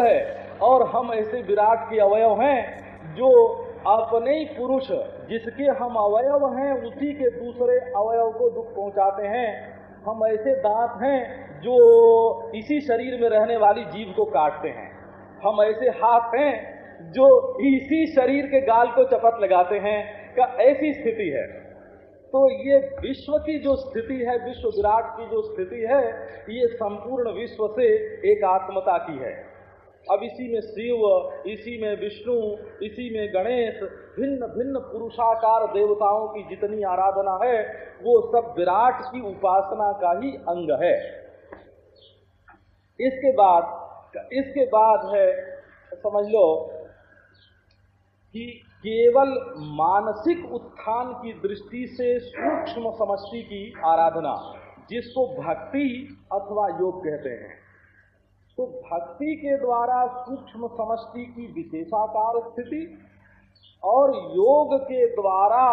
है और हम ऐसे विराट के अवयव हैं जो अपने ही पुरुष जिसके हम अवयव हैं, उसी के दूसरे अवयव को दुख पहुंचाते हैं। हम ऐसे दांत हैं जो इसी शरीर में रहने वाली जीव को काटते हैं। हम ऐसे हाथ हैं जो इसी शरीर के गाल को चपत लगाते हैं का ऐसी स्थिति है। तो ये विश्व की जो स्थिति है, विश्व विराट की जो स्थिति है, ये संपूर्ण विश्व से एक आत्मता की है। अब इसी में शिव, इसी में विष्णु, इसी में गणेश, भिन्न भिन्न पुरुषाकार देवताओं की जितनी आराधना है, वो सब विराट की उपासना का ही अंग है। इसके बाद इसके बाद है, समझ लो, कि केवल मानसिक उत्थान की दृष्टि से सूक्ष्म समष्टि की आराधना, जिसको भक्ति अथवा योग कहते हैं। तो भक्ति के द्वारा सूक्ष्म समष्टि की विशेषाकार स्थिति और योग के द्वारा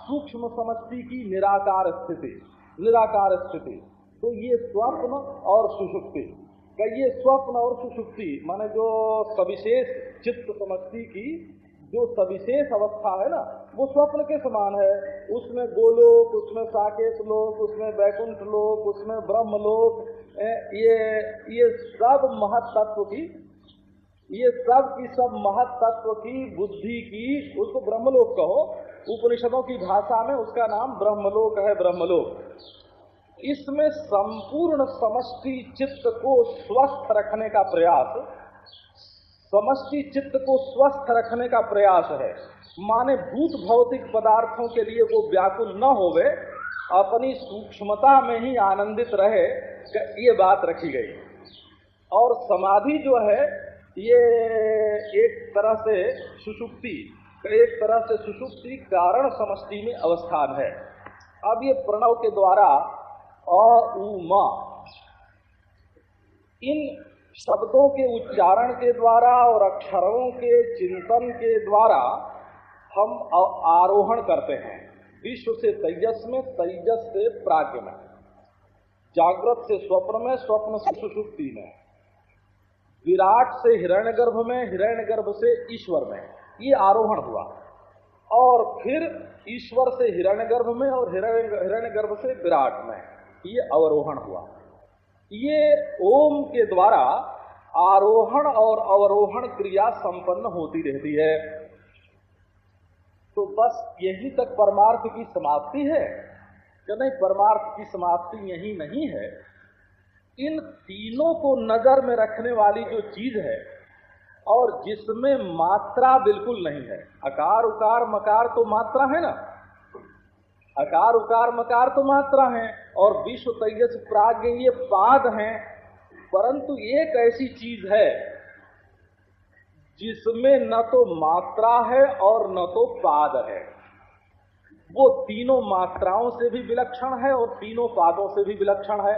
सूक्ष्म समष्टि की निराकार स्थिति निराकार स्थिति। तो ये स्वप्न और सुषुप्ति। ये स्वप्न और सुषुप्ति, माने जो सविशेष चित्त समष्टि की जो सविशेष अवस्था है ना, वो स्वप्न के समान है। उसमें गोलोक, उसमें साकेत लोक, उसमें वैकुंठ लोक, उसमें ब्रह्म लोक ये ये सब महत्व की, ये सब की सब महत्व की बुद्धि की, उसको ब्रह्मलोक कहो। उपनिषदों की भाषा में उसका नाम ब्रह्मलोक है, ब्रह्मलोक। इसमें संपूर्ण समष्टि चित्त को स्वस्थ रखने का प्रयास समष्टि चित्त को स्वस्थ रखने का प्रयास है। माने भूत भौतिक पदार्थों के लिए वो व्याकुल न होवे, अपनी सूक्ष्मता में ही आनंदित रहे, ये बात रखी गई। और समाधि जो है, ये एक तरह से सुषुप्ति, एक तरह से सुषुप्ति कारण समष्टि में अवस्थान है। अब ये प्रणव के द्वारा अ इन शब्दों के उच्चारण के द्वारा और अक्षरों के चिंतन के द्वारा हम आरोहण करते हैं। विश्व से तेजस में, तेजस से प्राग्ञ में। जागृत से स्वप्न में, स्वप्न से सुषुप्ति में। विराट से हिरण्यगर्भ में हिरण्यगर्भ से ईश्वर में। ये आरोहण हुआ। और फिर ईश्वर से हिरण्यगर्भ में और हिरण्यगर्भ से विराट में। ये अवरोहण हुआ। ये ओम के द्वारा आरोहण और अवरोहण क्रिया संपन्न होती रहती है। तो बस यही तक परमार्थ की समाप्ति है। क्या नहीं, परमार्थ की समाप्ति यही नहीं है। इन तीनों को नज़र में रखने वाली जो चीज़ है और जिसमें मात्रा बिल्कुल नहीं है। अकार, उकार, मकार तो मात्रा है ना। अकार उकार मकार तो मात्रा है, और विश्व तेजस प्राग्ञ ये पाद है। परंतु एक ऐसी चीज़ है, जिसमें न तो मात्रा है और न तो पाद है। वो तीनों मात्राओं से भी विलक्षण है और तीनों पादों से भी विलक्षण है।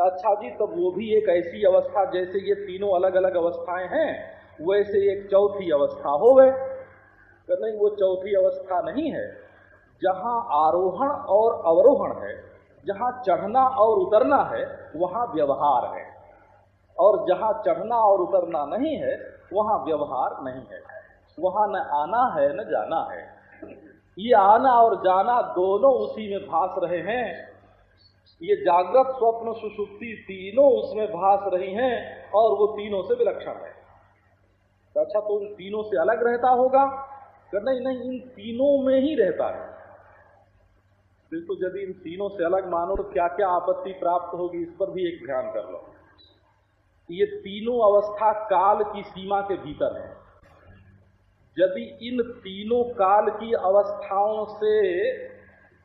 अच्छा जी तब वो भी एक ऐसी अवस्था, जैसे ये तीनों अलग अलग अवस्थाएँ हैं, वैसे एक चौथी अवस्था हो गए नहीं, वो चौथी अवस्था नहीं है। जहाँ आरोहण और अवरोहण है, जहाँ चढ़ना और उतरना है, वहाँ व्यवहार है। और जहाँ चढ़ना और उतरना नहीं है, वहाँ व्यवहार नहीं है। वहाँ न आना है, न जाना है। ये आना और जाना दोनों उसी में भास रहे हैं। ये जागृत स्वप्न सुसुप्ति तीनों उसमें भास रही हैं और वो तीनों से विलक्षण है। अच्छा तो उन तीनों से अलग रहता होगा? नहीं नहीं, इन तीनों में ही रहता है। बिल्कुल, यदि इन तीनों से अलग मानो तो क्या क्या आपत्ति प्राप्त होगी, इस पर भी एक ध्यान कर लो। ये तीनों अवस्था काल की सीमा के भीतर है। यदि इन तीनों काल की अवस्थाओं से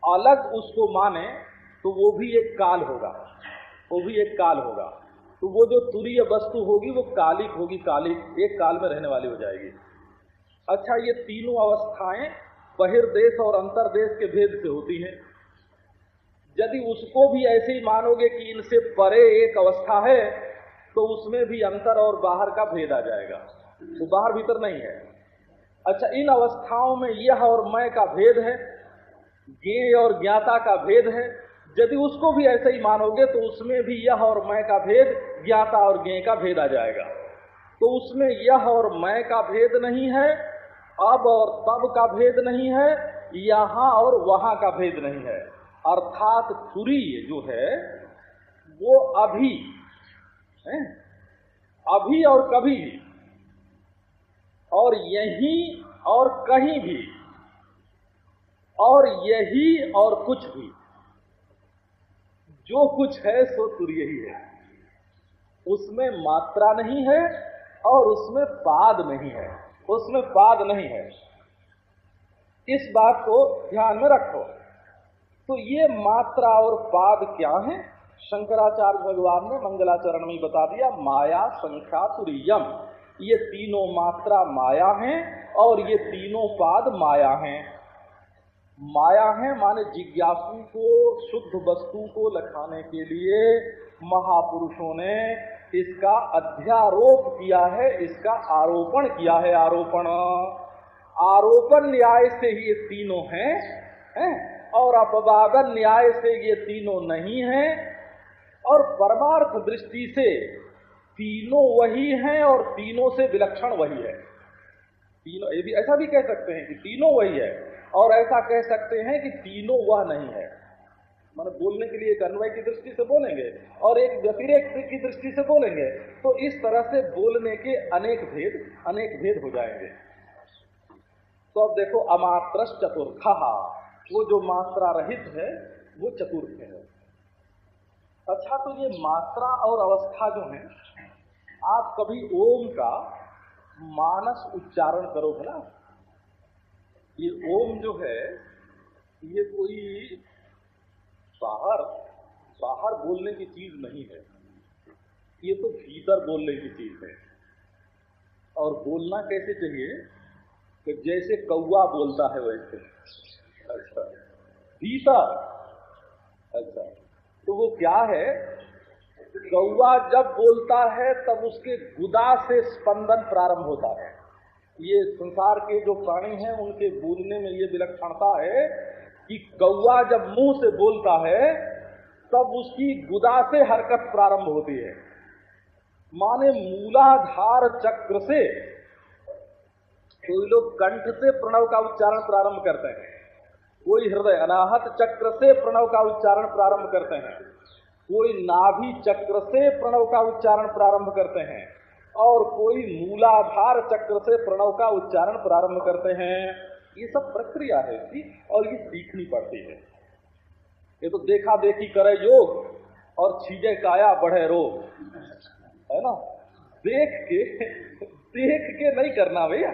अलग उसको माने तो वो भी एक काल होगा। वो भी एक काल होगा। तो वो जो तुरीय वस्तु होगी, वो कालिक होगी, कालिक। एक काल में रहने वाली हो जाएगी। अच्छा ये तीनों अवस्थाएँ बहिर्देश और अंतरदेश के भेद से होती हैं। यदि उसको भी ऐसे ही मानोगे कि इनसे परे एक अवस्था है तो उसमें भी अंतर और बाहर का भेद आ जाएगा। तो बाहर भीतर नहीं है। अच्छा इन अवस्थाओं में यह और मैं का भेद है ज्ञ और ज्ञाता का भेद है। यदि उसको भी ऐसे ही मानोगे तो उसमें भी यह और मैं का भेद, ज्ञाता और ज्ञ का भेद आ जाएगा। तो उसमें यह और मैं का भेद नहीं है, अब और तब का भेद नहीं है, यहाँ और वहाँ का भेद नहीं है। अर्थात तुरी जो है, वो अभी, है? अभी और कभी भी, और यही और कहीं भी, और यही और कुछ भी, जो कुछ है सो तुर्य ही है। उसमें मात्रा नहीं है और उसमें पाद नहीं है, उसमें पाद नहीं है। इस बात को ध्यान में रखो। तो ये मात्रा और पाद क्या है? शंकराचार्य भगवान ने मंगलाचरण में बता दिया, माया संख्या तुरियम। ये तीनों मात्रा माया हैं और ये तीनों पाद माया हैं। माया है माने जिज्ञासु को, शुद्ध वस्तु को लखाने के लिए महापुरुषों ने इसका अध्यारोप किया है, इसका आरोपण किया है, आरोपण। आरोपण न्याय से ही ये तीनों हैं, है? और अपवादन न्याय से ये तीनों नहीं हैं, और परमार्थ दृष्टि से तीनों वही हैं और तीनों से विलक्षण वही है। तीनों, ये भी ऐसा भी कह सकते हैं कि तीनों वही है, और ऐसा कह सकते हैं कि तीनों वह नहीं है। मान बोलने के लिए एक अन्वय की दृष्टि से बोलेंगे, और एक व्यतिरेक की दृष्टि से बोलेंगे तो इस तरह से बोलने के अनेक भेद अनेक भेद हो जाएँगे। तो अब देखो अमात्र चतुर्थ वो जो मात्रा रहित है, वो चतुर्थ है। अच्छा तो ये मात्रा और अवस्था जो है, आप कभी ओम का मानस उच्चारण करोगे ना? ये ओम जो है, ये कोई बाहर बाहर बोलने की चीज़ नहीं है। ये तो भीतर बोलने की चीज़ है। और बोलना कैसे चाहिए कि जैसे कौआ बोलता है वैसे। अच्छा। अच्छा। तो वो क्या है? कौआ जब बोलता है, तब उसके गुदा से स्पंदन प्रारंभ होता है। ये संसार के जो प्राणी हैं, उनके बोलने में ये विलक्षणता है कि कौआ जब मुँह से बोलता है, तब उसकी गुदा से हरकत प्रारंभ होती है। माने मूलाधार चक्र से। कोई लोग कंठ से प्रणव का उच्चारण प्रारंभ करते हैं। कोई हृदय अनाहत चक्र से प्रणव का उच्चारण प्रारंभ करते हैं। कोई नाभि चक्र से प्रणव का उच्चारण प्रारंभ करते हैं और कोई मूलाधार चक्र से प्रणव का उच्चारण प्रारंभ करते हैं। ये सब प्रक्रिया है इसकी और ये सीखनी पड़ती है। ये तो देखा देखी करे योग और छीजे काया बढ़े रोग। है ना? देख के देख के नहीं करना भैया।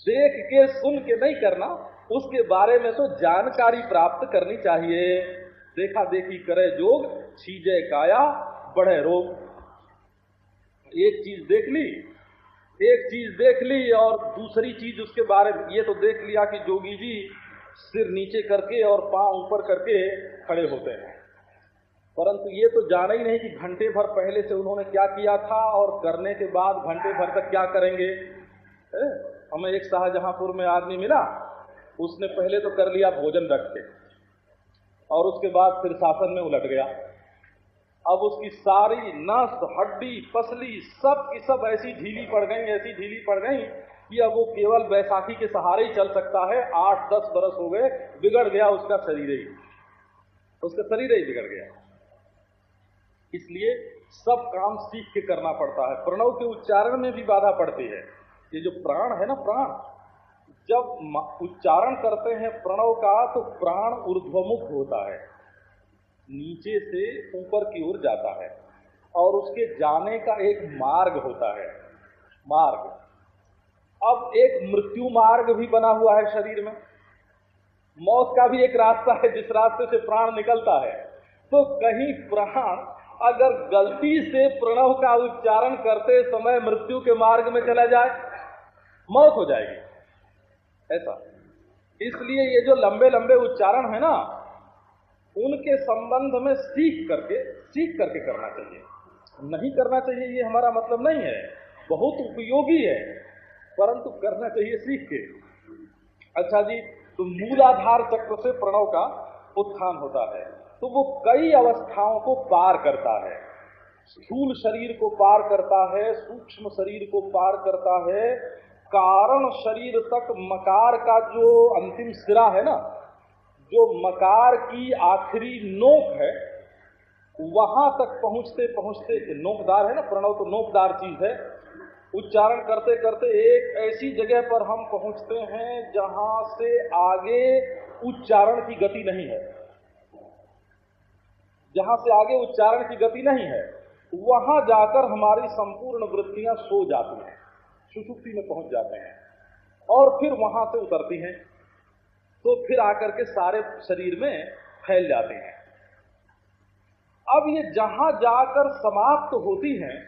देख के सुन के नहीं करना। उसके बारे में तो जानकारी प्राप्त करनी चाहिए। देखा देखी करे जोग, छीजे काया, बढ़े रोग। एक चीज़ देख ली, एक चीज़ देख ली और दूसरी चीज़ उसके बारे में, ये तो देख लिया कि जोगी जी सिर नीचे करके और पाँव ऊपर करके खड़े होते हैं। परंतु ये तो जाना ही नहीं कि घंटे भर पहले से उन्होंने क्या किया था और करने के बाद घंटे भर तक क्या करेंगे। है? हमें एक शाहजहांपुर में आदमी मिला उसने पहले तो कर लिया भोजन रख के, और उसके बाद फिर शासन में उलट गया। अब उसकी सारी नस, हड्डी, पसली, सब की सब ऐसी ढीली पड़ गई, ऐसी ढीली पड़ गई कि अब वो केवल बैसाखी के सहारे ही चल सकता है। आठ दस बरस हो गए, बिगड़ गया उसका शरीर ही। उसका शरीर ही बिगड़ गया। इसलिए सब काम सीख के करना पड़ता है। प्रणव के उच्चारण में भी बाधा पड़ती है। ये जो प्राण है ना, प्राण जब उच्चारण करते हैं प्रणव का तो प्राण ऊर्ध्वमुख होता है। नीचे से ऊपर की ओर जाता है और उसके जाने का एक मार्ग होता है। मार्ग। अब एक मृत्यु मार्ग भी बना हुआ है शरीर में। मौत का भी एक रास्ता है, जिस रास्ते से प्राण निकलता है। तो कहीं प्राण अगर गलती से प्रणव का उच्चारण करते समय मृत्यु के मार्ग में चला जाए, मौत हो जाएगी। ऐसा। इसलिए ये जो लंबे लंबे उच्चारण है ना, उनके संबंध में सीख करके सीख करके करना चाहिए। नहीं करना चाहिए, ये हमारा मतलब नहीं है। बहुत उपयोगी है, परंतु करना चाहिए सीख के। अच्छा जी तो मूलाधार चक्र से प्रणव का उत्थान होता है। तो वो कई अवस्थाओं को पार करता है। स्थूल शरीर को पार करता है, सूक्ष्म शरीर को पार करता है कारण शरीर तक मकार का जो अंतिम सिरा है ना, जो मकार की आखिरी नोक है, वहाँ तक पहुँचते पहुँचते नोकदार है ना, प्रणव तो नोकदार चीज़ है। उच्चारण करते करते एक ऐसी जगह पर हम पहुँचते हैं जहाँ से आगे उच्चारण की गति नहीं है। जहाँ से आगे उच्चारण की गति नहीं है, वहाँ जाकर हमारी संपूर्ण वृत्तियाँ सो जाती हैं। सुसुप्ति में पहुँच जाते हैं। और फिर वहाँ से उतरती हैं तो फिर आकर के सारे शरीर में फैल जाते हैं। अब ये जहाँ जाकर समाप्त तो होती हैं,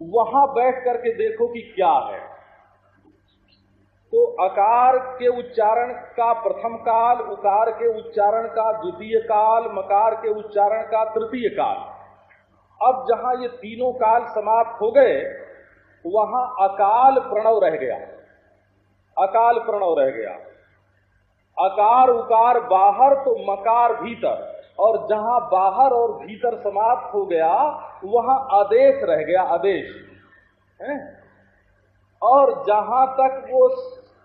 वहाँ बैठ करके देखो कि क्या है। तो अकार के उच्चारण का प्रथम काल, उकार के उच्चारण का द्वितीय काल, मकार के उच्चारण का तृतीय काल। अब जहाँ ये तीनों काल समाप्त हो गए वहाँ अकाल प्रणव रह गया। अकाल प्रणव रह गया। अकार उकार बाहर तो मकार भीतर, और जहाँ बाहर और भीतर समाप्त हो गया, वहाँ आदेश रह गया, आदेश। है? और जहाँ तक वो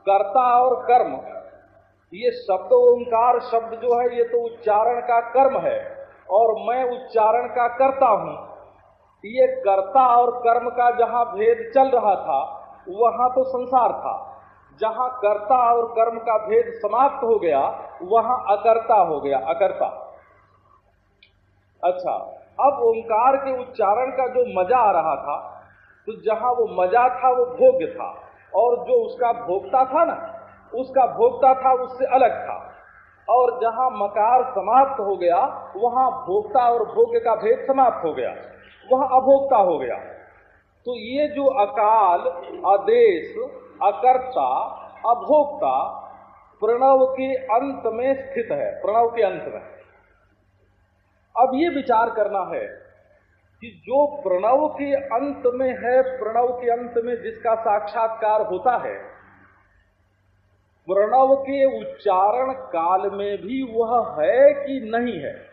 कर्ता और कर्म, ये शब्द ओंकार शब्द जो है, ये तो उच्चारण का कर्म है, और मैं उच्चारण का करता हूँ। ये कर्ता और कर्म का जहाँ भेद चल रहा था, वहाँ तो संसार था। जहाँ कर्ता और कर्म का भेद समाप्त हो गया, वहाँ अकर्ता हो गया, अकर्ता। अच्छा अब ओंकार के उच्चारण का जो मज़ा आ रहा था तो जहाँ वो मज़ा था, वो भोग्य था। और जो उसका भोगता था ना, उसका भोगता था, उससे अलग था। और जहाँ मकार समाप्त हो गया, वहाँ भोक्ता और भोग्य का भेद समाप्त हो गया, वहाँ अभोक्ता हो गया। तो ये जो अकाल, आदेश, अकर्ता, अभोक्ता, प्रणव के अंत में स्थित है, प्रणव के अंत में। अब ये विचार करना है कि जो प्रणव के अंत में है, प्रणव के अंत में जिसका साक्षात्कार होता है प्रणव के उच्चारण काल में भी वह है कि नहीं है?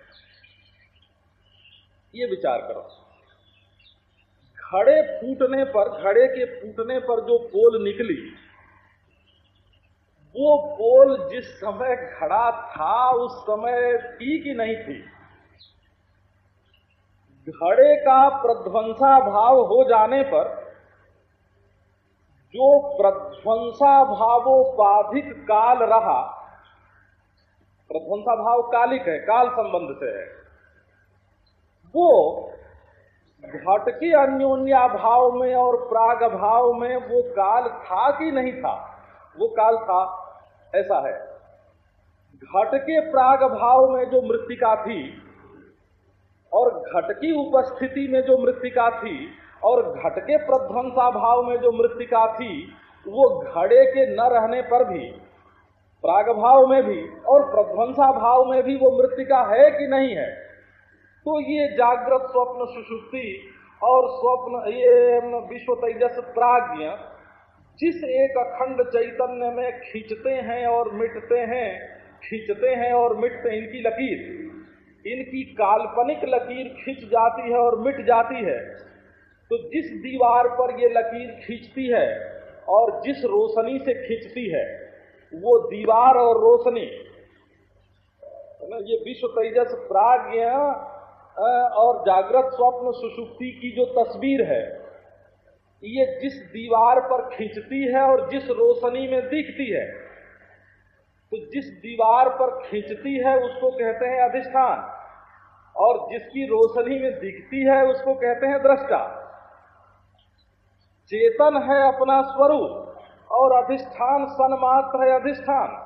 ये विचार करो। घड़े फूटने पर, घड़े के फूटने पर जो पोल निकली, वो पोल जिस समय खड़ा था, उस समय थी कि नहीं थी? घड़े का प्रध्वंसा भाव हो जाने पर जो प्रध्वंसा भावोपाधिक काल रहा प्रध्वंसा भाव कालिक है, काल संबंध से है, वो घट के अन्योन्या भाव में और प्राग भाव में वो काल था कि नहीं था? वो काल था, ऐसा है। घट के प्राग भाव में जो मृतिका थी और घट की उपस्थिति में जो मृतिका थी और घट के प्रध्वंसा भाव में जो मृतिका थी, वो घड़े के न रहने पर भी प्राग भाव में भी और प्रध्वंसा भाव में भी वो मृतिका है कि नहीं है? तो ये जागृत स्वप्न सुषुप्ति और स्वप्न, ये विश्व तेजस प्राज्ञ, जिस एक अखंड चैतन्य में खींचते हैं और मिटते हैं, खींचते हैं और मिटते हैं, इनकी लकीर। इनकी काल्पनिक लकीर खींच जाती है और मिट जाती है। तो जिस दीवार पर ये लकीर खींचती है और जिस रोशनी से खींचती है, वो दीवार और रोशनी ना, ये विश्व तेजस प्राज्ञ और जागृत स्वप्न सुषुप्ति की जो तस्वीर है, ये जिस दीवार पर खींचती है और जिस रोशनी में दिखती है तो जिस दीवार पर खींचती है उसको कहते हैं अधिष्ठान, और जिसकी रोशनी में दिखती है उसको कहते हैं दृष्टा। चेतन है अपना स्वरूप, और अधिष्ठान सनमात्र है अधिष्ठान।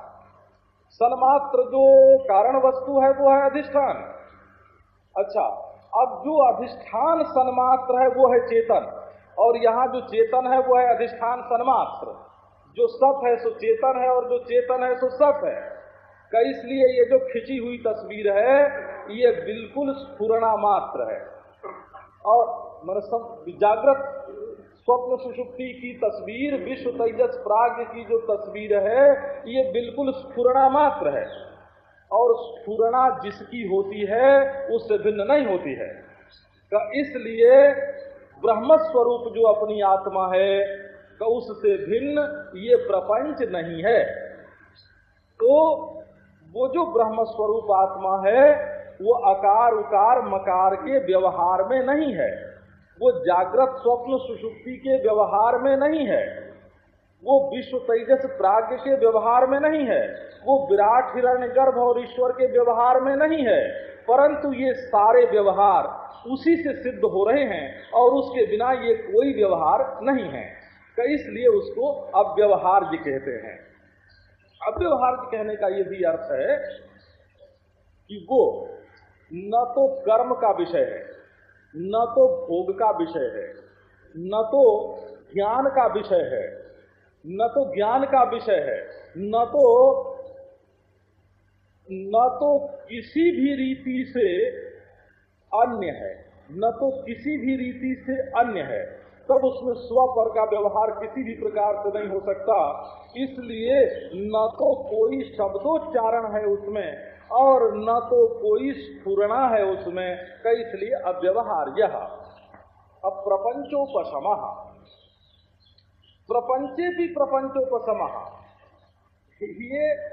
सनमात्र जो कारण वस्तु है, वो है अधिष्ठान। अच्छा अब जो अधिष्ठान सनमात्र है, वो है चेतन, और यहाँ जो चेतन है, वो है अधिष्ठान सनमात्र। जो सत है, सो चेतन है, और जो चेतन है, सो सत है। का इसलिए ये जो खिंची हुई तस्वीर है, ये बिल्कुल स्फुरना मात्र है। और मतलब जागृत स्वप्न सुषुप्ति की तस्वीर, विश्व तेजस प्राग की जो तस्वीर है, ये बिल्कुल स्फुरना मात्र है। और स्फुरना जिसकी होती है, उससे भिन्न नहीं होती है। का इसलिए ब्रह्म स्वरूप जो अपनी आत्मा है का उससे भिन्न ये प्रपंच नहीं है। तो वो जो ब्रह्म स्वरूप आत्मा है, वो अकार उकार मकार के व्यवहार में नहीं है। वो जागृत स्वप्न सुषुप्ति के व्यवहार में नहीं है। वो विश्व तेजस प्राग्ञ के व्यवहार में नहीं है। वो विराट हिरण्य गर्भ और ईश्वर के व्यवहार में नहीं है। परंतु ये सारे व्यवहार उसी से सिद्ध हो रहे हैं और उसके बिना ये कोई व्यवहार नहीं है। तो इसलिए उसको अव्यवहार जी कहते हैं। अव्यवहार कहने का ये भी अर्थ है कि वो न तो कर्म का विषय है न तो भोग का विषय है, न तो ज्ञान का विषय है, न तो ज्ञान का विषय है, न तो न तो किसी भी रीति से अन्य है, न तो किसी भी रीति से अन्य है। तब उसमें स्व पर का व्यवहार किसी भी प्रकार से नहीं हो सकता। इसलिए न तो कोई शब्दोच्चारण है उसमें और न तो कोई स्फुरना है उसमें कई इसलिए अव्यवहार यह अप्रपंचोपम प्रपंचे भी प्रपंचोपम ये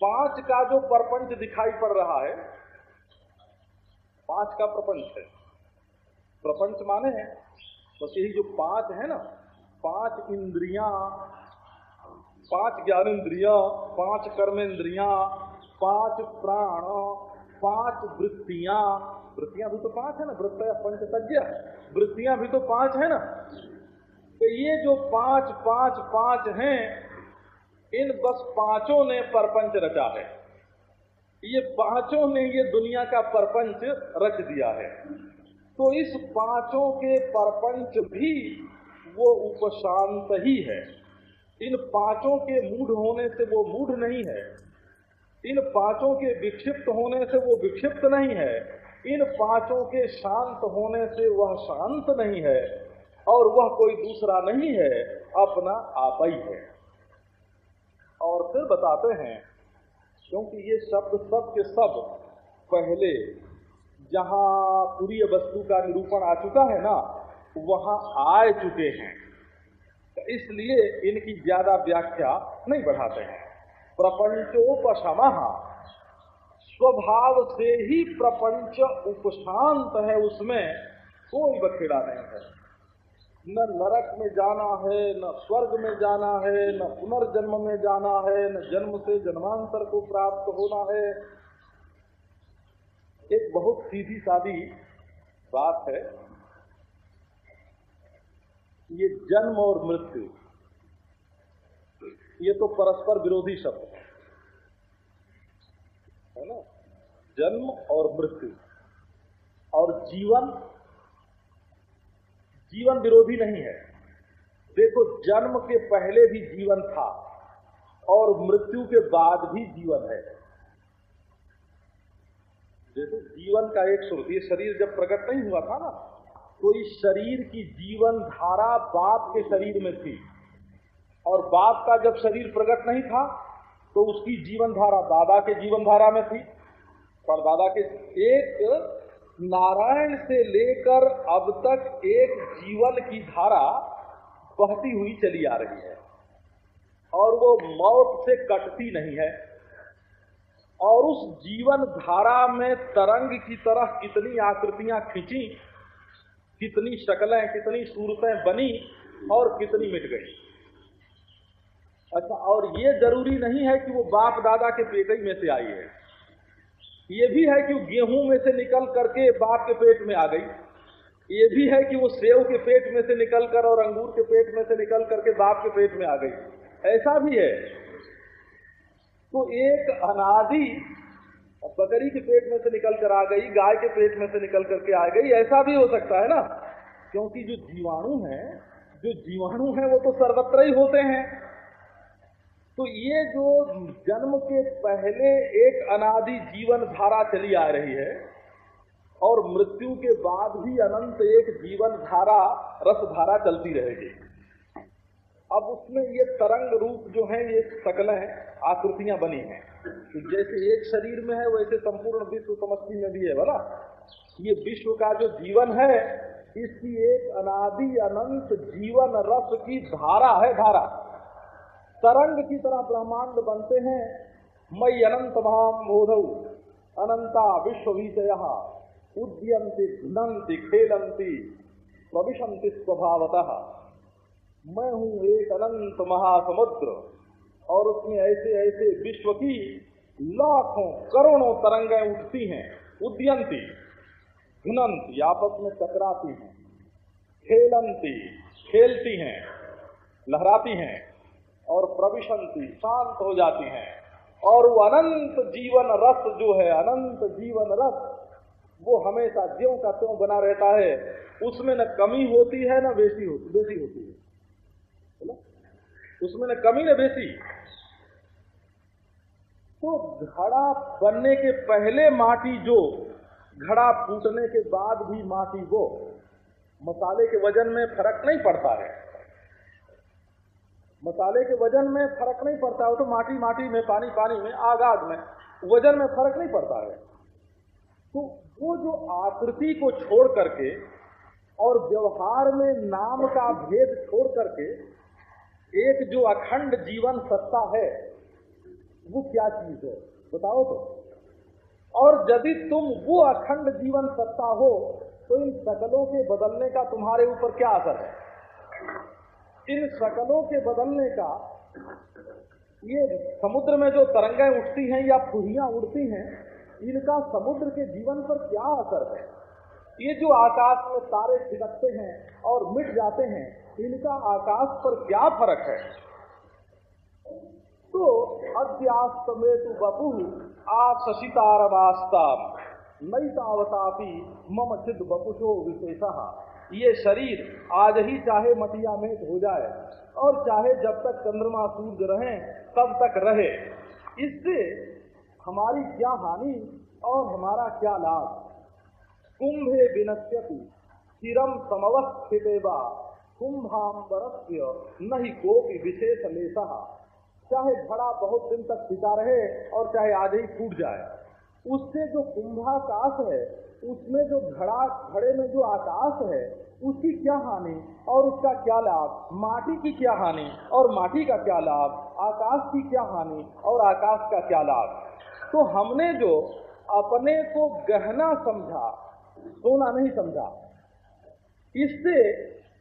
पाँच का जो प्रपंच दिखाई पड़ रहा है, पाँच का प्रपंच है। प्रपंच माने हैं तो यही जो पाँच है ना, पाँच इंद्रियाँ, पाँच ज्ञानेन्द्रिया, पाँच कर्मेंद्रिया पाँच प्राण, पाँच वृत्तियाँ। वृत्तियाँ भी तो पाँच है ना, वृत्त पंचतज्ञ वृत्तियाँ भी तो पाँच है ना। तो ये जो पाँच पाँच पाँच हैं, इन बस पाँचों ने परपंच रचा है। ये पाँचों ने ये दुनिया का परपंच रच दिया है। तो इस पाँचों के परपंच भी वो उपशांत ही है। इन पाँचों के मूढ़ होने से वो मूढ़ नहीं है। इन पाँचों के विक्षिप्त होने से वो विक्षिप्त नहीं है। इन पाँचों के शांत होने से वह शांत नहीं है और वह कोई दूसरा नहीं है, अपना आप ही है। और फिर बताते हैं, क्योंकि ये शब्द सब के सब पहले जहाँ पूरी वस्तु का निरूपण आ चुका है ना, वहाँ आ चुके हैं। तो इसलिए इनकी ज़्यादा व्याख्या नहीं बढ़ाते हैं। प्रपंचोपम स्वभाव से ही प्रपंच उपशांत है उसमें, कोई बखेड़ा नहीं है। न नरक में जाना है, न स्वर्ग में जाना है, न पुनर्जन्म में जाना है, न जन्म से जन्मांतर को प्राप्त होना है। एक बहुत सीधी सादी बात है, ये जन्म और मृत्यु। ये तो परस्पर विरोधी शब्द है। ना? जन्म और मृत्यु। और जीवन जीवन विरोधी नहीं है। देखो, जन्म के पहले भी जीवन था और मृत्यु के बाद भी जीवन है। देखो, जीवन का एक स्रोत, ये शरीर जब प्रकट नहीं हुआ था ना तो इस शरीर की जीवन धारा बाप के शरीर में थी। और बाप का जब शरीर प्रकट नहीं था तो उसकी जीवन धारा दादा के जीवन धारा में थी। पर दादा के एक नारायण से लेकर अब तक एक जीवन की धारा बहती हुई चली आ रही है। और वो मौत से कटती नहीं है। और उस जीवन धारा में तरंग की तरह कितनी आकृतियाँ खींची, कितनी शक्लें, कितनी सूरतें बनी और कितनी मिट गई। अच्छा और ये ज़रूरी नहीं है कि वो बाप दादा के पेट ही में से आई है। ये भी है कि वो गेहूँ में से निकल करके बाप के पेट में आ गई। ये भी है कि वो सेव के पेट में से निकल कर और अंगूर के पेट में से निकल करके बाप के पेट में आ गई। ऐसा भी है। तो एक अनादि बकरी के पेट में से निकल कर आ गई, गाय के पेट में से निकल करके आ गई। ऐसा भी हो सकता है ना? क्योंकि जो जीवाणु है, जो जीवाणु है, वो तो सर्वत्र ही होते हैं। तो ये जो जन्म के पहले एक अनादि जीवन धारा चली आ रही है, और मृत्यु के बाद भी अनंत एक जीवन धारा, रस धारा चलती रहेगी। अब उसमें ये तरंग रूप जो है, ये सकलें आकृतियाँ बनी हैं। तो जैसे एक शरीर में है, वैसे संपूर्ण विश्व समष्टि में भी है बोला ये विश्व का जो जीवन है, इसकी एक अनादि अनंत जीवन रस की धारा है, धारा। तरंग की तरह ब्रह्मांड बनते हैं। मई अनंत महाम मोधव अनंता विश्व विषय उद्यंती घुनंती खेलंती प्रविशंति स्वभावतः। मैं हूँ एक अनंत महासमुद्र और उसमें ऐसे ऐसे विश्व की लाखों, करोड़ों तरंगें उठती हैं उद्यंती घुनंती आपस में टकराती हैं खेलंती खेलती हैं, लहराती हैं और प्रविशंति, शांत हो जाती हैं। और वो अनंत जीवन रस जो है, अनंत जीवन रस, वो हमेशा ज्यो का त्यों बना रहता है? उसमें न कमी होती है, न बेसी होती बेसी होती है ना? उसमें न कमी, न बेसी। तो घड़ा बनने के पहले माटी जो, घड़ा फूटने के बाद भी माटी वो, मसाले के वज़न में फ़र्क नहीं पड़ता है। मसाले के वज़न में फ़र्क नहीं पड़ता है तो माटी माटी में, पानी पानी में आग आग में, वज़न में फ़र्क नहीं पड़ता है। तो वो जो आकृति को छोड़ करके और व्यवहार में नाम का भेद छोड़ करके एक जो अखंड जीवन सत्ता है, वो क्या चीज़ है? बताओ तो। और यदि तुम वो अखंड जीवन सत्ता हो तो इन शकलों के बदलने का तुम्हारे ऊपर क्या असर है? इन शकलों के बदलने का, ये समुद्र में जो तरंगें उठती हैं या फुहियाँ उड़ती हैं, इनका समुद्र के जीवन पर क्या असर है? ये जो आकाश में तारे छिड़कते हैं और मिट जाते हैं, इनका आकाश पर क्या फ़र्क है? तो अध्यास्तमे तु बपु आप सशितारवास्ता नई तावतापी मम चिद बपुषो विशेष। ये शरीर आज ही चाहे मटिया में हो जाए और चाहे जब तक चंद्रमा सूर्य रहे, तब तक रहे। इससे हमारी क्या हानि और हमारा क्या लाभ? कुंभे विनश्यति, चिरम समवस्थित कुंभाम्बरस्य नहीं कोपी विशेष लेसा चाहे घड़ा बहुत दिन तक टिका रहे और चाहे आज ही फूट जाए। उससे जो कुंभाकाश है, उसमें जो घड़ा, घड़े में जो आकाश है, उसकी क्या हानि और उसका क्या लाभ? माटी की क्या हानि और माटी का क्या लाभ? आकाश की क्या हानि और आकाश का क्या लाभ? तो हमने जो अपने को गहना समझा, सोना नहीं समझा, इससे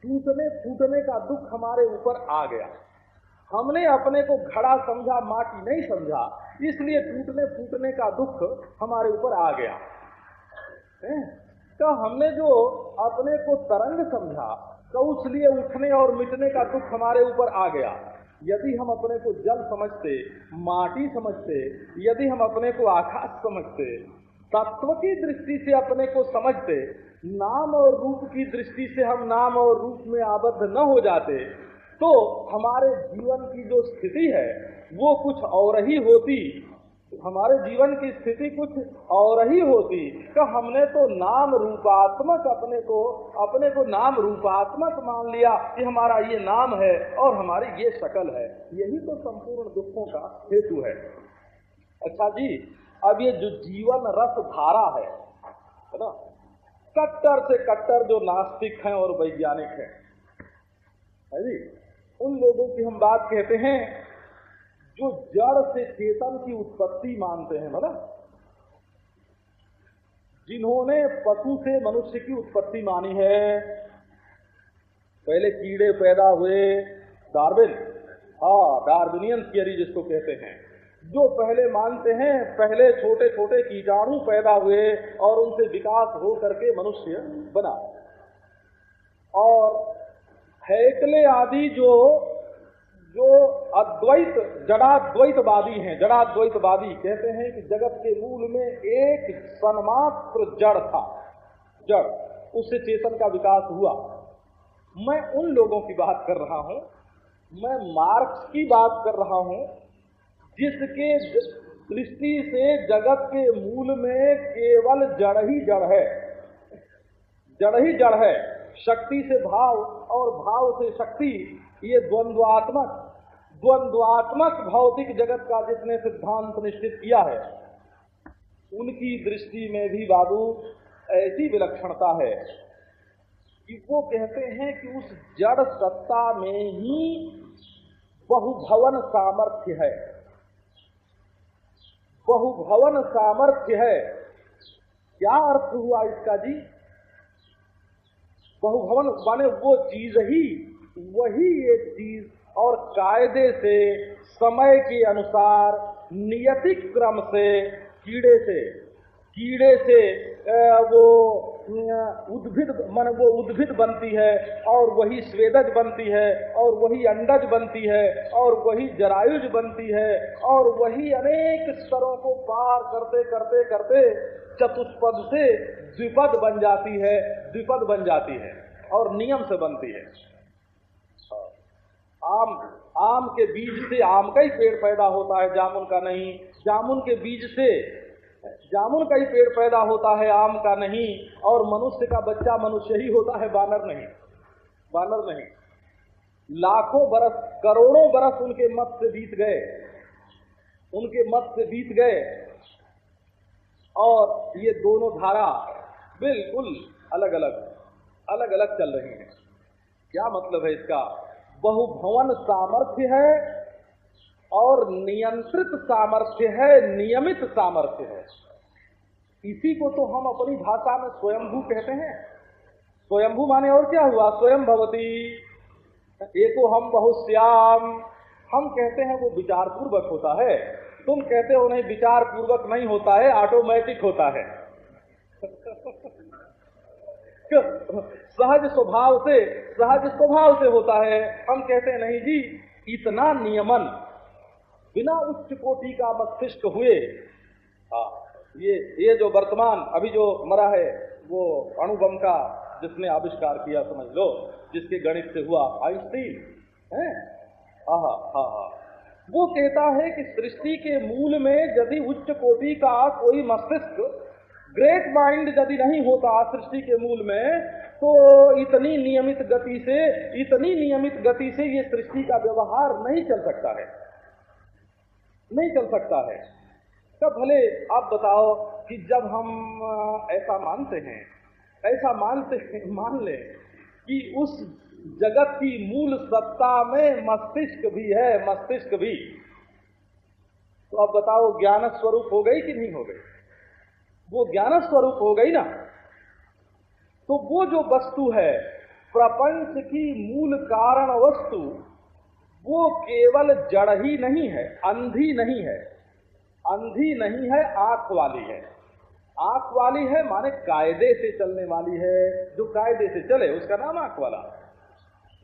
टूटने फूटने का दुख हमारे ऊपर आ गया। हमने अपने को घड़ा समझा, माटी नहीं समझा इसलिए टूटने फूटने का दुख हमारे ऊपर आ गया। तो हमने जो अपने को तरंग समझा तो उसलिए उठने और मिटने का दुख हमारे ऊपर आ गया। यदि हम अपने को जल समझते, माटी समझते, यदि हम अपने को आकाश समझते, तत्व की दृष्टि से अपने को समझते, नाम और रूप की दृष्टि से हम नाम और रूप में आबद्ध न हो जाते तो हमारे जीवन की जो स्थिति है वो कुछ और ही होती। हमारे जीवन की स्थिति कुछ और ही होती। तो हमने तो नाम रूपात्मक अपने को अपने को नाम रूपात्मक मान लिया कि हमारा ये नाम है और हमारी ये शकल है। यही तो संपूर्ण दुखों का हेतु है। अच्छा जी, अब ये जो जीवन रस धारा है ना? कट्टर से कट्टर जो नास्तिक हैं और वैज्ञानिक हैं। है जी? उन लोगों की हम बात कहते हैं जो जड़ से चेतन की उत्पत्ति मानते हैं मतलब जिन्होंने पशु से मनुष्य की उत्पत्ति मानी है। पहले कीड़े पैदा हुए, डार्विन हाँ डार्विनियन थियरी जिसको कहते हैं, जो पहले मानते हैं, पहले छोटे छोटे कीटाणु पैदा हुए और उनसे विकास हो करके मनुष्य बना। और हैकले आदि जो जो अद्वैत, जड़ाद्वैतवादी हैं, जड़ाद्वैतवादी कहते हैं कि जगत के मूल में एक सन्मात्र जड़ था, जड़। उससे चेतन का विकास हुआ। मैं उन लोगों की बात कर रहा हूँ, मैं मार्क्स की बात कर रहा हूँ, जिसके दृष्टि से जगत के मूल में केवल जड़ ही जड़ है। जड़ ही जड़ है। शक्ति से भाव और भाव से शक्ति ये द्वंद्वात्मक द्वंद्वात्मक भौतिक जगत का जिसने सिद्धांत निश्चित किया है, उनकी दृष्टि में भी बाबू ऐसी विलक्षणता है कि वो कहते हैं कि उस जड़ सत्ता में ही बहुभवन सामर्थ्य है। बहुभवन सामर्थ्य है। क्या अर्थ हुआ इसका जी? बहुभवन माने वो चीज़ ही वही एक चीज़ और कायदे से, समय के अनुसार, नियतिक क्रम से कीड़े से। कीड़े से वो उद्भिद, मन, वो उद्भिद बनती है और वही स्वेदज बनती है और वही अंडज बनती है और वही जरायुज बनती है और वही अनेक स्तरों को पार करते करते करते चतुष्पद से द्विपद बन जाती है, द्विपद बन जाती है और नियम से बनती है। आम आम के बीज से आम का ही पेड़ पैदा होता है, जामुन का नहीं। जामुन के बीज से, जामुन का ही पेड़ पैदा होता है, आम का नहीं। और मनुष्य का बच्चा मनुष्य ही होता है, बानर नहीं। बानर नहीं। लाखों बरस, करोड़ों बरस उनके मत से बीत गए। उनके मत से बीत गए। और ये दोनों धारा बिल्कुल अलग अलग अलग अलग चल रही हैं। क्या मतलब है इसका? बहुभवन सामर्थ्य है और नियंत्रित सामर्थ्य है, नियमित सामर्थ्य है। इसी को तो हम अपनी भाषा में स्वयंभू कहते हैं। स्वयंभू माने और क्या हुआ? स्वयं भवती। एको हम बहुश्याम। हम कहते हैं वो विचार पूर्वक होता है। तुम कहते हो नहीं विचार पूर्वक नहीं होता है ऑटोमेटिक होता है। सहज स्वभाव से, सहज स्वभाव से होता है। हम कहते नहीं जी, इतना नियमन बिना उच्च कोटि का मस्तिष्क हुए। हाँ ये ये जो वर्तमान, अभी जो मरा है, वो अणुबम का जिसने आविष्कार किया, समझ लो, जिसके गणित से हुआ आइंस्टीन, है? हाँ हाँ हाँ। वो कहता है कि सृष्टि के मूल में यदि उच्च कोटि का कोई मस्तिष्क ग्रेट माइंड यदि नहीं होता सृष्टि के मूल में तो इतनी नियमित गति से, इतनी नियमित गति से ये सृष्टि का व्यवहार नहीं चल सकता है। नहीं चल सकता है। तब भले आप बताओ कि जब हम ऐसा मानते हैं, ऐसा मानते हैं, मान ले कि उस जगत की मूल सत्ता में मस्तिष्क भी है, मस्तिष्क भी। तो अब बताओ ज्ञान स्वरूप हो गई कि नहीं हो गई? वो ज्ञान स्वरूप हो गई ना। तो वो जो वस्तु है, प्रपंच की मूल कारण वस्तु, वो केवल जड़ ही नहीं है, अंधी नहीं है। अंधी नहीं है, आँख वाली है। आँख वाली है माने कायदे से चलने वाली है। जो कायदे से चले, उसका नाम आँख वाला।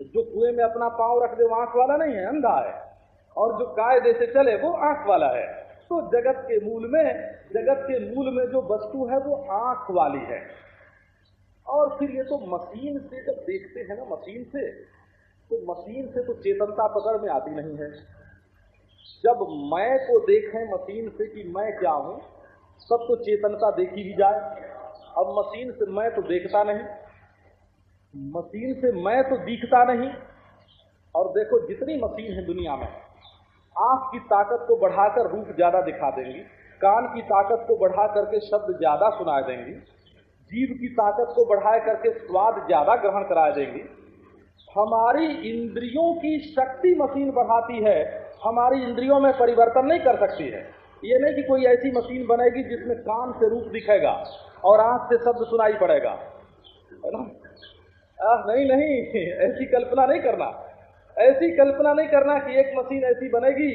जो कुएँ में अपना पाँव रख दे, वो आँख वाला नहीं है, अंधा है। और जो कायदे से चले, वो आँख वाला है। तो जगत के मूल में, जगत के मूल में जो वस्तु है वो आँख वाली है। और फिर ये तो मशीन से जब देखते हैं ना, मशीन से तो मशीन से तो चेतनता पकड़ में आती नहीं है। जब मैं को देखें मशीन से कि मैं क्या हूँ सब तो चेतनता देखी भी जाए। अब मशीन से मैं तो देखता नहीं, मशीन से मैं तो दिखता नहीं। और देखो, जितनी मशीन है दुनिया में आँख की ताकत को बढ़ाकर रूप ज़्यादा दिखा देंगी, कान की ताकत को बढ़ा करके शब्द ज़्यादा सुना देंगी जीव की ताकत को बढ़ा करके स्वाद ज़्यादा ग्रहण करा देंगी। हमारी इंद्रियों की शक्ति मशीन बढ़ाती है, हमारी इंद्रियों में परिवर्तन नहीं कर सकती है। ये नहीं कि कोई ऐसी मशीन बनेगी जिसमें कान से रूप दिखेगा और आँख से शब्द सुनाई पड़ेगा। है ना? नहीं नहीं, ऐसी कल्पना नहीं करना। ऐसी कल्पना नहीं करना कि एक मशीन ऐसी बनेगी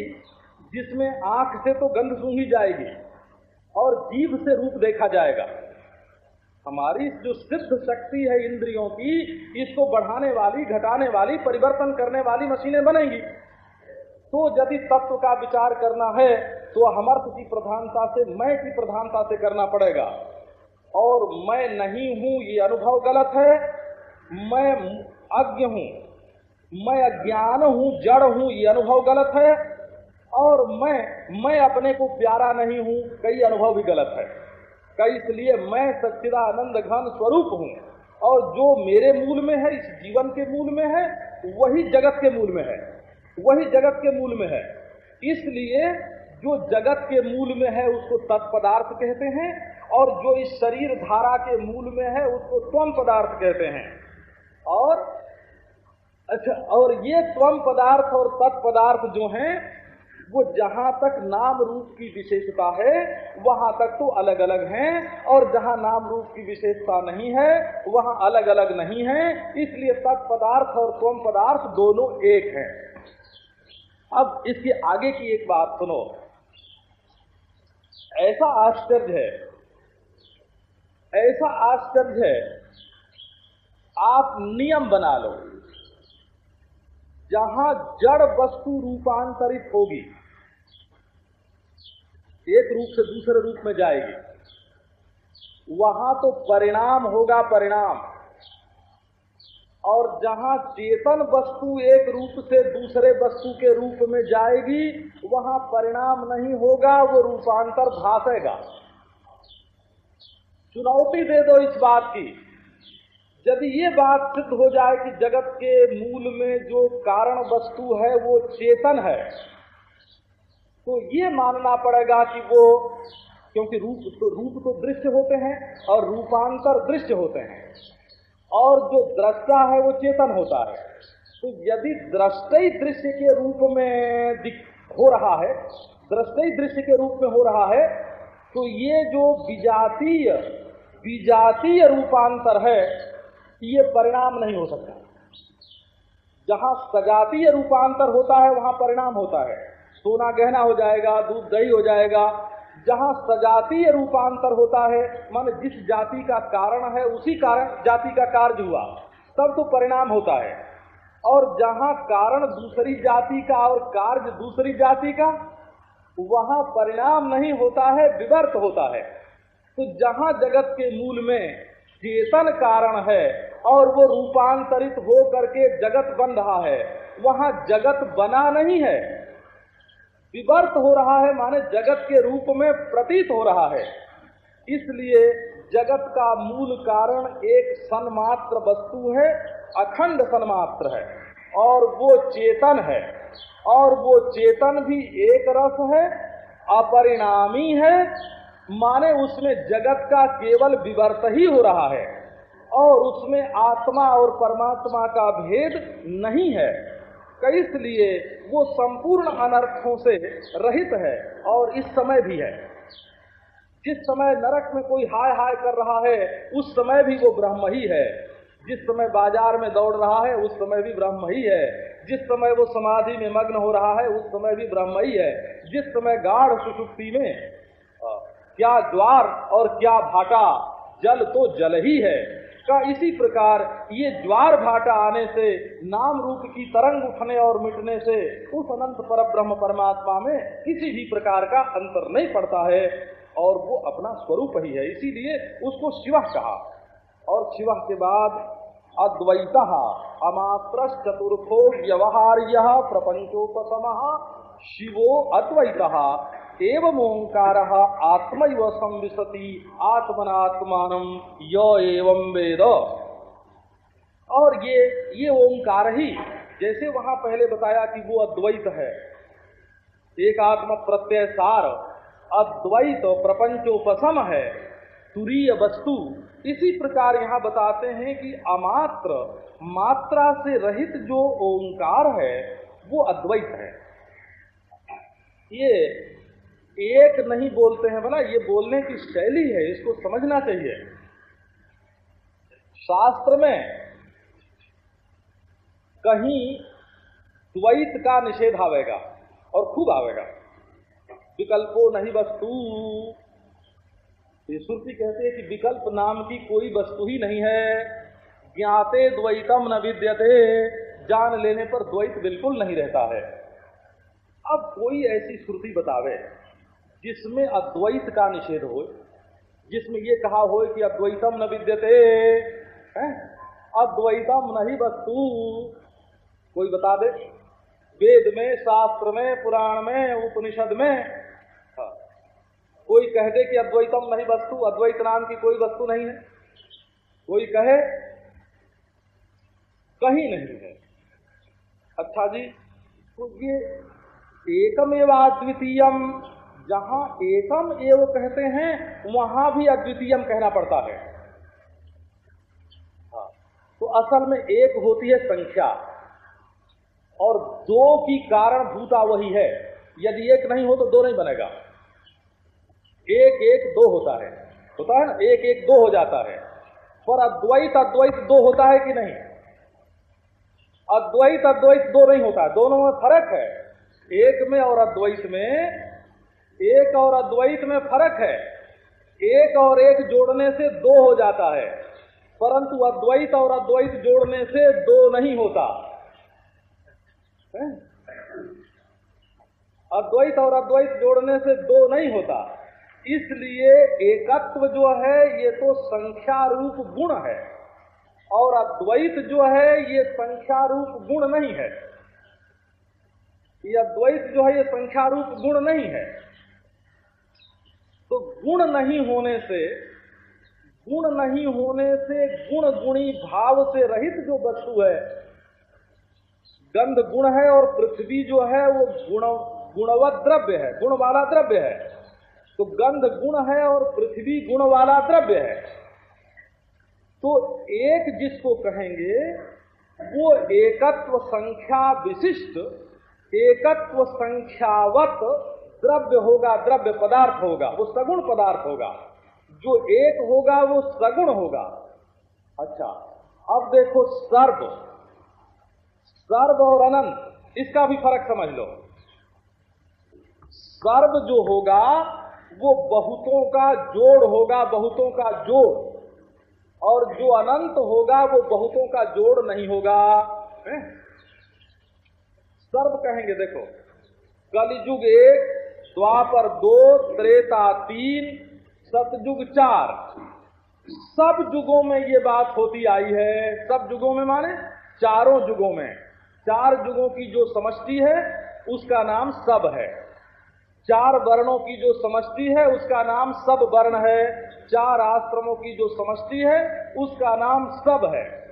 जिसमें आँख से तो गंध सूंघी जाएगी और जीभ से रूप देखा जाएगा। हमारी जो सिद्ध शक्ति है इंद्रियों की, इसको बढ़ाने वाली, घटाने वाली, परिवर्तन करने वाली मशीनें बनेंगी। तो यदि तत्व का विचार करना है तो हमर्थ की प्रधानता से, मैं की प्रधानता से करना पड़ेगा। और मैं नहीं हूँ, ये अनुभव गलत है। मैं अज्ञ हूँ। मैं अज्ञान हूँ, जड़ हूँ, ये अनुभव गलत है। और मैं मैं अपने को प्यारा नहीं हूँ, कई अनुभव भी गलत है। कई इसलिए मैं सच्चिदानंद घन स्वरूप हूँ। और जो मेरे मूल में है, इस जीवन के मूल में है, वही जगत के मूल में है। वही जगत के मूल में है। इसलिए जो जगत के मूल में है, उसको तत्पदार्थ कहते हैं। और जो इस शरीर धारा के मूल में है, उसको त्वम पदार्थ कहते हैं। और अच्छा और ये त्वम पदार्थ और तत्पदार्थ जो हैं, वो जहाँ तक नाम रूप की विशेषता है, वहाँ तक तो अलग अलग हैं, और जहाँ नाम रूप की विशेषता नहीं है, वहाँ अलग अलग नहीं है, इसलिए तत्पदार्थ और त्वम पदार्थ दोनों एक हैं। अब इसके आगे की एक बात सुनो। ऐसा आश्चर्य है, ऐसा आश्चर्य है, आप नियम बना लो। जहाँ जड़ वस्तु रूपांतरित होगी, एक रूप से दूसरे रूप में जाएगी, वहाँ तो परिणाम होगा परिणाम। और जहाँ चेतन वस्तु एक रूप से दूसरे वस्तु के रूप में जाएगी, वहाँ परिणाम नहीं होगा, वो रूपांतर भासेगा। चुनौती दे दो इस बात की। यदि ये बात सिद्ध हो जाए कि जगत के मूल में जो कारण वस्तु है, वो चेतन है तो ये मानना पड़ेगा कि वो, क्योंकि रूप तो रूप तो दृश्य होते हैं और रूपांतर दृश्य होते हैं। और जो दृष्टा है, वो चेतन होता है। तो यदि दृष्टि दृश्य के रूप में हो रहा है दृष्टि दृश्य के रूप में हो रहा है तो ये जो विजातीय विजातीय रूपांतर है ये परिणाम नहीं हो सकता। जहाँ सजातीय रूपांतर होता है, वहाँ परिणाम होता है। सोना गहना हो जाएगा, दूध दही हो जाएगा। जहाँ सजातीय रूपांतर होता है, मान जिस जाति का कारण है, उसी कारण, जाति का कार्य हुआ, तब तो परिणाम होता है। और जहाँ कारण दूसरी जाति का और कार्य दूसरी जाति का, वहाँ परिणाम नहीं होता है, विवर्त होता है। तो जहाँ जगत के मूल में चेतन कारण है और वो रूपांतरित हो करके जगत बन रहा है। वहाँ जगत बना नहीं है। विवर्त हो रहा है, माने जगत के रूप में प्रतीत हो रहा है। इसलिए जगत का मूल कारण एक सन्मात्र वस्तु है, अखंड सन्मात्र है, और वो चेतन है। और वो चेतन भी एक रस है, अपरिणामी है माने उसमें जगत का केवल विवर्त ही हो रहा है और उसमें आत्मा और परमात्मा का भेद नहीं है। इसलिए वो संपूर्ण अनर्थों से रहित है और इस समय भी है। जिस समय नरक में कोई हाय हाय कर रहा है, उस समय भी वो ब्रह्म ही है। जिस समय बाज़ार में दौड़ रहा है, उस समय भी ब्रह्म ही है। जिस समय वो समाधि में मग्न हो रहा है, उस समय भी ब्रह्म ही है। जिस समय गाढ़ सुषुप्ति में क्या द्वार और क्या भाटा? जल तो जल ही है। का इसी प्रकार ये ज्वार भाटा आने से, नाम रूप की तरंग उठने और मिटने से, उस अनंत पर ब्रह्म परमात्मा में किसी भी प्रकार का अंतर नहीं पड़ता है। और वो अपना स्वरूप ही है। इसीलिए उसको शिव कहा। और शिव के बाद, अद्वैत अमात्र चतुर्थो व्यवहार्य प्रपंचोपम शिवो अद्वैत। एवं ओंकार आत्म संविशति, आत्मनात्मान, य एवं वेद। और ये ये ओंकार ही, जैसे वहाँ पहले बताया कि वो अद्वैत है। एक आत्म प्रत्यय सार, अद्वैत प्रपंचोपम है, तुरीय वस्तु। इसी प्रकार यहाँ बताते हैं कि अमात्र, मात्रा से रहित जो ओंकार है, वो अद्वैत है। ये एक नहीं बोलते हैं बोला ये बोलने की शैली है, इसको समझना चाहिए। शास्त्र में कहीं द्वैत का निषेध आवेगा और खूब आवेगा। विकल्पो नहीं वस्तु। श्रुति कहते हैं कि विकल्प नाम की कोई वस्तु ही नहीं है। ज्ञाते द्वैतम न विद्यते, जान लेने पर द्वैत बिल्कुल नहीं रहता है। अब कोई ऐसी श्रुति बतावे। जिसमें अद्वैत का निषेध हो जिसमें ये कहा हो कि अद्वैतम न विद्यते अद्वैतम नहीं वस्तु। कोई बता दे? वेद में, शास्त्र में, पुराण में, उपनिषद में? हाँ। कोई कह दे कि अद्वैतम नहीं वस्तु, अद्वैत नाम की कोई वस्तु नहीं है? कोई कहे? कहीं नहीं है। अच्छा जी तो ये एकमेवा द्वितीयम जहाँ एकम एव कहते हैं वहाँ भी अद्वितीयम कहना पड़ता है। हाँ, तो असल में एक होती है संख्या और दो की कारण भूता वही है। यदि एक नहीं हो तो दो नहीं बनेगा। एक एक दो होता है। होता है ना? एक एक दो हो जाता है। पर अद्वैत अद्वैत दो होता है कि नहीं? अद्वैत अद्वैत दो नहीं होता। दोनों में फ़र्क है। एक में और अद्वैत में एक और अद्वैत में फ़र्क है। एक और एक जोड़ने से दो हो जाता है, परंतु अद्वैत और अद्वैत जोड़ने से दो नहीं होता। अद्वैत और अद्वैत जोड़ने से दो नहीं होता। इसलिए एकत्व जो है, ये तो संख्या रूप गुण है। और अद्वैत जो है, ये संख्या रूप गुण नहीं है। ये अद्वैत जो है, ये संख्या रूप गुण नहीं है। तो गुण नहीं होने से, गुण नहीं होने से गुण गुणी भाव से रहित जो वस्तु है, गंध गुण है और पृथ्वी जो है वो गुण गुणवत द्रव्य है गुण वाला द्रव्य है। तो गंध गुण है और पृथ्वी गुण वाला द्रव्य है। तो एक जिसको कहेंगे, वो एकत्व संख्या विशिष्ट, एकत्व संख्यावत द्रव्य होगा, द्रव्य पदार्थ होगा, वो सगुण पदार्थ होगा। जो एक होगा, वो सगुण होगा। अच्छा अब देखो सर्व। सर्व और अनंत, इसका भी फ़र्क समझ लो। सर्व जो होगा, वो बहुतों का जोड़ होगा, बहुतों का जोड़। और जो अनंत होगा, वो बहुतों का जोड़ नहीं होगा। सर्व कहेंगे, देखो। कलयुग एक द्वापर दो, त्रेता तीन, सतयुग चार। सब युगों में ये बात होती आई है। सब युगों में माने? चारों युगों में। चार युगों की जो समष्टि है, उसका नाम सब है। चार वर्णों की जो समष्टि है, उसका नाम सब वर्ण है। चार आश्रमों की जो समष्टि है, उसका नाम सब है।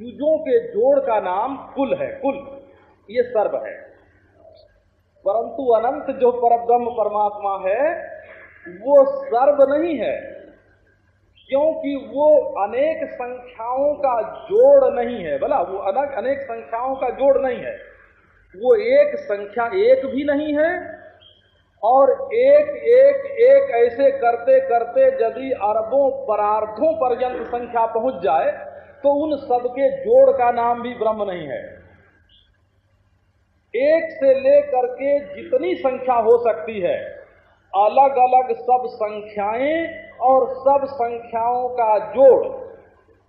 युजों के जोड़ का नाम कुल है। कुल। ये सर्व है। परंतु अनंत जो परब्रह्म परमात्मा है, वो सर्व नहीं है, क्योंकि वो अनेक संख्याओं का जोड़ नहीं है। बोला वो अनेक अनेक संख्याओं का जोड़ नहीं है। वो एक संख्या एक भी नहीं है, और एक एक एक ऐसे करते करते यदि अरबों परार्थों पर्यंत संख्या पहुँच जाए तो उन सबके जोड़ का नाम भी ब्रह्म नहीं है। एक से लेकर के जितनी संख्या हो सकती है अलग अलग सब संख्याएँ और सब संख्याओं का जोड़,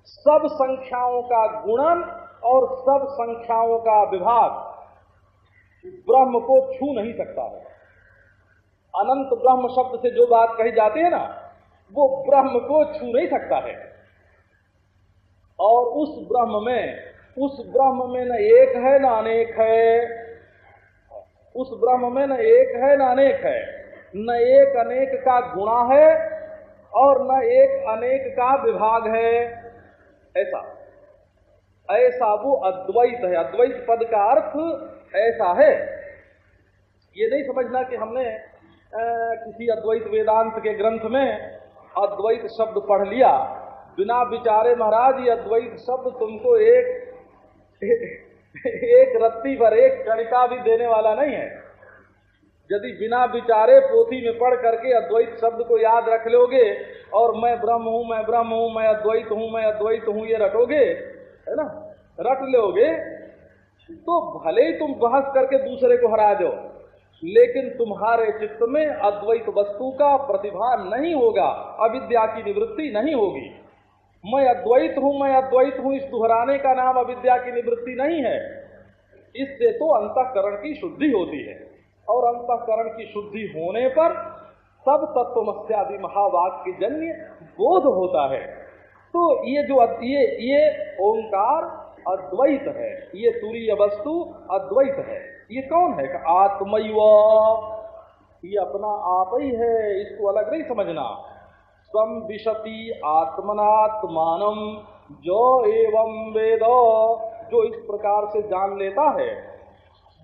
सब संख्याओं का गुणन और सब संख्याओं का विभाग, ब्रह्म को छू नहीं सकता है। अनंत ब्रह्म शब्द से जो बात कही जाती है ना, वो ब्रह्म को छू नहीं सकता है। और उस ब्रह्म में, उस ब्रह्म में न एक है न अनेक है। उस ब्रह्म में न एक है न अनेक है। न एक अनेक का गुणा है और न एक अनेक का विभाग है। ऐसा। ऐसा वो अद्वैत है। अद्वैत पद का अर्थ ऐसा है। ये नहीं समझना कि हमने आ, किसी अद्वैत वेदांत के ग्रंथ में अद्वैत शब्द पढ़ लिया। बिना विचारे महाराज ये अद्वैत शब्द तुमको एक एक रत्ती पर एक कणिका भी देने वाला नहीं है। यदि बिना विचारे पोथी में पढ़ करके अद्वैत शब्द को याद रख लोगे और मैं ब्रह्म हूँ, मैं ब्रह्म हूँ, मैं अद्वैत हूँ, मैं अद्वैत हूँ, ये रटोगे, है ना? रट लोगे तो भले ही तुम बहस करके दूसरे को हरा दो, लेकिन तुम्हारे चित्त में अद्वैत वस्तु का प्रतिभा नहीं होगा, अविद्या की निवृत्ति नहीं होगी। मैं अद्वैत हूँ, मैं अद्वैत हूँ, इस दोहराने का नाम अविद्या की निवृत्ति नहीं है। इससे तो अंतकरण की शुद्धि होती है। और अंतकरण की शुद्धि होने पर सब तत्वमस्यादि महावाक की जन्य बोध होता है। तो ये जो ये ये ओंकार अद्वैत है, ये तुरीय वस्तु अद्वैत है। ये कौन है? आत्मय ये अपना आप ही है, इसको अलग नहीं समझना। सम विशति आत्मनात्मानम जो एवं वेद, जो इस प्रकार से जान लेता है,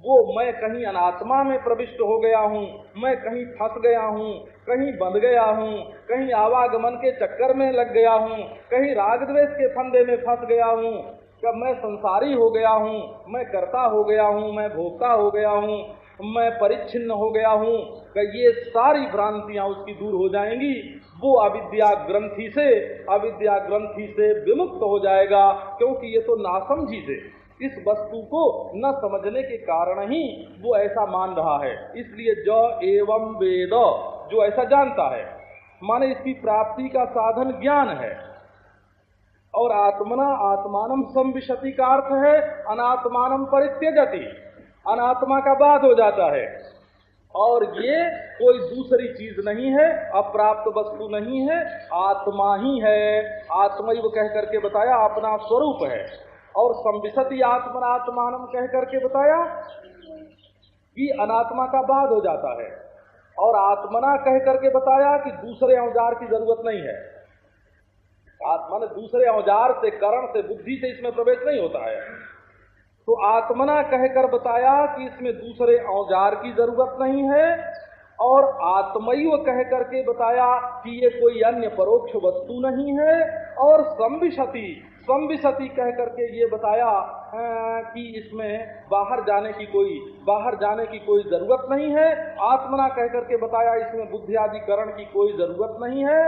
वो मैं कहीं अनात्मा में प्रविष्ट हो गया हूँ, मैं कहीं फंस गया हूँ, कहीं बंध गया हूँ, कहीं आवागमन के चक्कर में लग गया हूँ, कहीं रागद्वेश के फंदे में फंस गया हूँ। कब मैं संसारी हो गया हूँ, मैं कर्ता हो गया हूँ, मैं भोक्ता हो गया हूँ, मैं परिच्छिन्न हो गया हूँ ये सारी भ्रांतियाँ उसकी दूर हो जाएँगी। वो अविद्या ग्रंथि से, अविद्या ग्रंथि से विमुक्त हो जाएगा, क्योंकि ये तो नासमझी से। इस वस्तु को न समझने के कारण ही वो ऐसा मान रहा है। इसलिए ज एवं वेद, जो ऐसा जानता है। माने इसकी प्राप्ति का साधन ज्ञान है। और आत्मना आत्मानम संविशति का अर्थ है अनात्मानम परित्यजति। अनात्मा का बाद हो जाता है। और ये कोई दूसरी चीज़ नहीं है, अप्राप्त वस्तु नहीं है, आत्मा ही है। आत्मा वो कह करके बताया, अपना स्वरूप है। और संविशति आत्मा आत्मनात्मान कह करके बताया कि अनात्मा का बाद हो जाता है। और आत्मना कह करके बताया कि दूसरे औज़ार की ज़रूरत नहीं है। आत्मा ने दूसरे औज़ार से, करण से, बुद्धि से इसमें प्रवेश नहीं होता है। तो आत्मना कहकर बताया कि इसमें दूसरे औज़ार की ज़रूरत नहीं है, और आत्मय कह करके बताया कि ये कोई अन्य परोक्ष वस्तु नहीं है, और संविशति संविशति कह करके ये बताया कि इसमें बाहर जाने की कोई, बाहर जाने की कोई ज़रूरत नहीं है। आत्मना कह करके बताया, इसमें बुद्धि आदि करण की कोई ज़रूरत नहीं है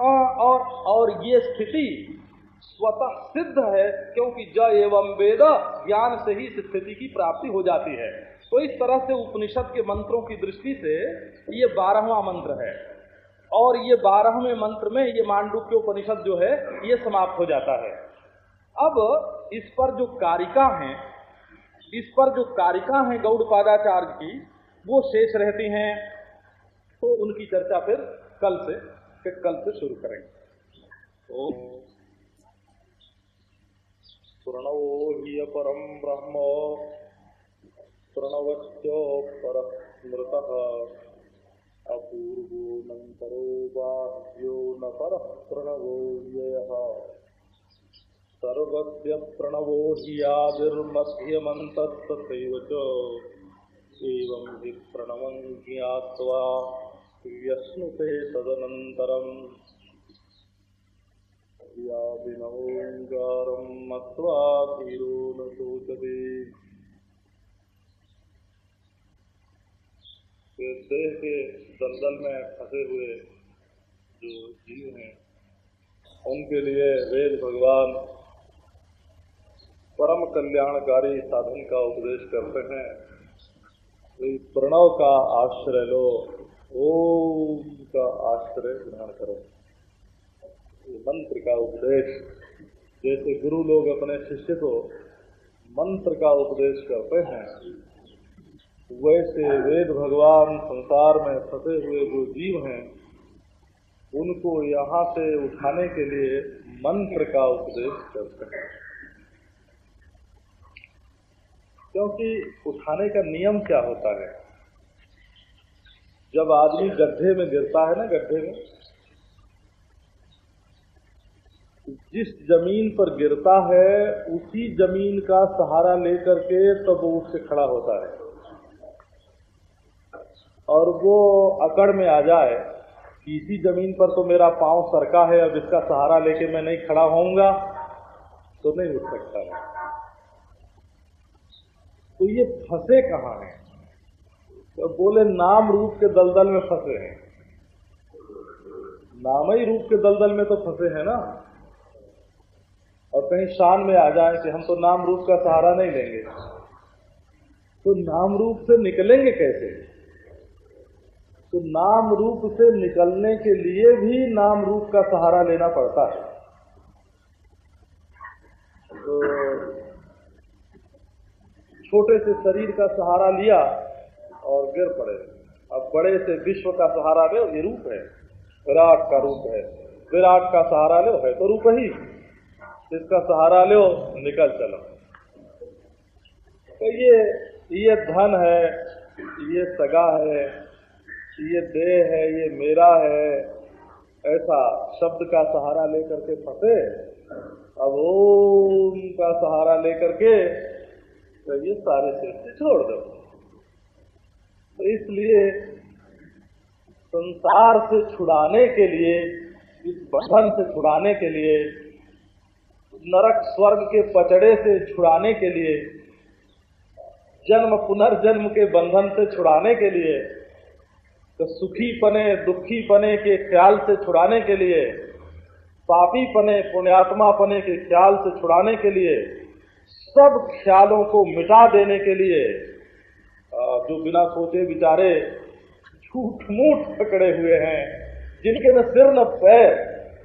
और और ये स्थिति स्वतः सिद्ध है, क्योंकि ज एवं वेद ज्ञान से ही स्थिति की प्राप्ति हो जाती है। तो इस तरह से उपनिषद के मंत्रों की दृष्टि से ये बारहवा मंत्र है। और ये बारहवें मंत्र में ये मांडुक्य उपनिषद जो है, ये समाप्त हो जाता है। अब इस पर जो कारिका हैं, इस पर जो कारिका हैं गौड़ पादाचार्य की, वो शेष रहती हैं। तो उनकी चर्चा फिर कल से, फिर कल से शुरू करेंगे। तो प्रणवो हि अपरं ब्रह्म प्रणवश्चोपर स्मृतः। अपूर्वोऽनन्तरो बाह्यो न परः प्रणवो व्ययः सर्वस्य प्रणवो हि आदिर्मध्यमन्तस्तथैव च एवं हि प्रणवं व्यश्नुते देह के दलदल में फंसे हुए जो जीव हैं, उनके लिए वेद भगवान परम कल्याणकारी साधन का उपदेश करते हैं। प्रणव का आश्रय लो, ओम का आश्रय ग्रहण करो। मंत्र का उपदेश। जैसे गुरु लोग अपने शिष्य को मंत्र का उपदेश करते हैं, वैसे वेद भगवान संसार में फंसे हुए जो जीव हैं, उनको यहाँ से उठाने के लिए मंत्र का उपदेश करते हैं। क्योंकि उठाने का नियम क्या होता है? जब आदमी गड्ढे में गिरता है ना, गड्ढे में जिस ज़मीन पर गिरता है, उसी ज़मीन का सहारा लेकर के तब तो वो उससे खड़ा होता है। और वो अकड़ में आ जाए कि इसी ज़मीन पर तो मेरा पाँव सरका है, अब इसका सहारा लेके मैं नहीं खड़ा होऊँगा तो नहीं उठ सकता है तो ये फंसे कहाँ हैं? तो बोले, नाम रूप के दलदल में फंसे हैं। नाम ही रूप के दलदल में तो फंसे हैं ना। और कहीं शान में आ जाए कि हम तो नाम रूप का सहारा नहीं लेंगे। तो नाम रूप से निकलेंगे कैसे? तो नाम रूप से निकलने के लिए भी नाम रूप का सहारा लेना पड़ता है। तो छोटे से शरीर का सहारा लिया और गिर पड़े। अब बड़े से विश्व का सहारा ले, ये रूप है। विराट का रूप है। विराट का सहारा लो है तो रूप ही। इसका सहारा लो, निकल चलो। तो ये ये धन है, ये सगा है, ये देह है, ये मेरा है, ऐसा शब्द का सहारा लेकर के फंसे। अब ओम का सहारा लेकर के तो ये सारे सृष्टि छोड़ दो। तो इसलिए संसार से छुड़ाने के लिए, इस बंधन से छुड़ाने के लिए नरक स्वर्ग के पचड़े से छुड़ाने के लिए, जन्म पुनर्जन्म के बंधन से छुड़ाने के लिए तो सुखी पने, दुखी पने के ख्याल से छुड़ाने के लिए, पापी पने, पुण्यात्मा पने के ख्याल से छुड़ाने के लिए, सब ख्यालों को मिटा देने के लिए जो बिना सोचे बिचारे झूठ मूठ पकड़े हुए हैं, जिनके न सिर न पैर